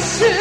是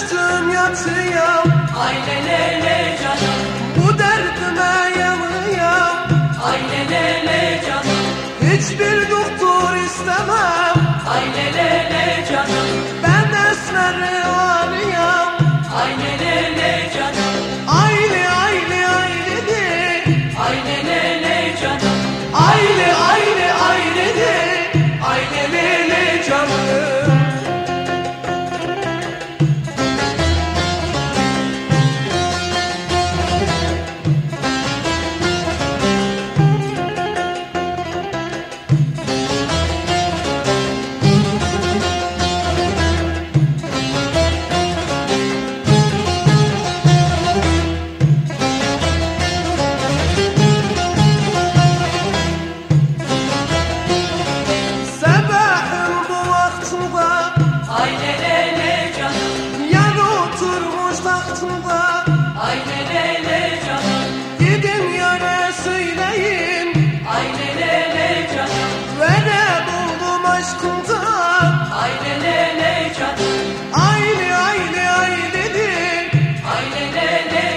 düştüm yatıya. Ay le le le canım. Bu derdime yanıya. Ay le le le canım. Hiçbir doktor istemem. Ay le le le aklımda Ay lele le canım. Gidin yöre söyleyin. Ay lele le canım. Böyle buldum aşkımda. Ay lele le canım. Aylı aylı ay dedin Ay lele le